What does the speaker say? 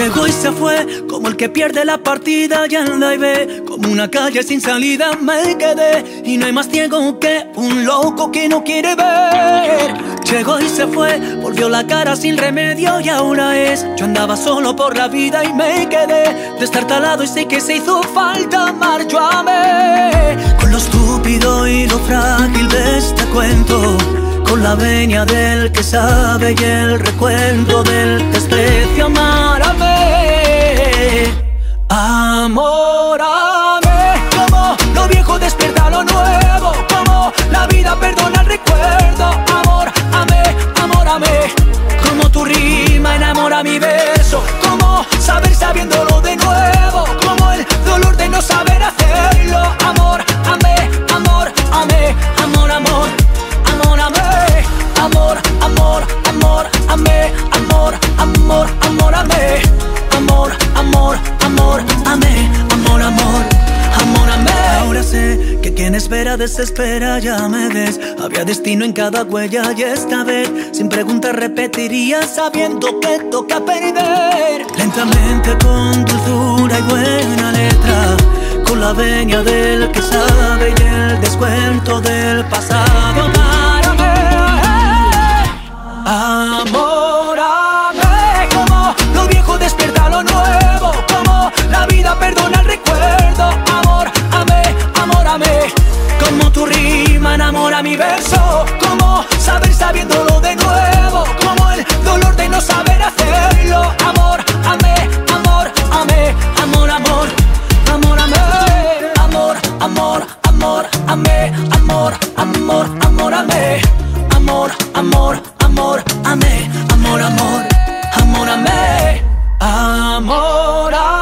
Llegó y se fue, como el que pierde la partida y anda y ve, como una calle sin salida me quedé y no hay más ciego que un loco que no quiere ver. Llegó y se fue, volvió la cara sin remedio y ahora es. Yo andaba solo por la vida y me quedé destartalado y sé que se hizo falta amar. Yo amé con lo estúpido y lo frágil de este cuento con la venia del que sabe y el recuento del desprecio amárame Amórame Como lo viejo despierta lo nuevo Como la vida perdona el recuerdo. Amor, amé, amórame Como tu rima enamora mi beso Como saber sabiéndolo de nuevo amor, amor, amé, amor, amor, amor, amé, amor, amor, amor, amé. Ahora sé que quien espera desespera, ya me ves. Había destino en cada huella y esta vez, sin preguntas repetiría sabiendo que toca perder. Lentamente con dulzura y buena letra con la venia del que sabe y el descuento del pasado. Como tu rima enamora mi verso, como saber sabiéndolo de nuevo, como el dolor de no saber hacerlo. Amor, amé, amor, amé, amor, amor, amor, amé, amor, amor, amor, amé, amor, amor, amor, amé, amor, amor, amor, amé, amor, amor, amor, amé, amor, amé,